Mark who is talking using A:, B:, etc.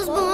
A: Osborne.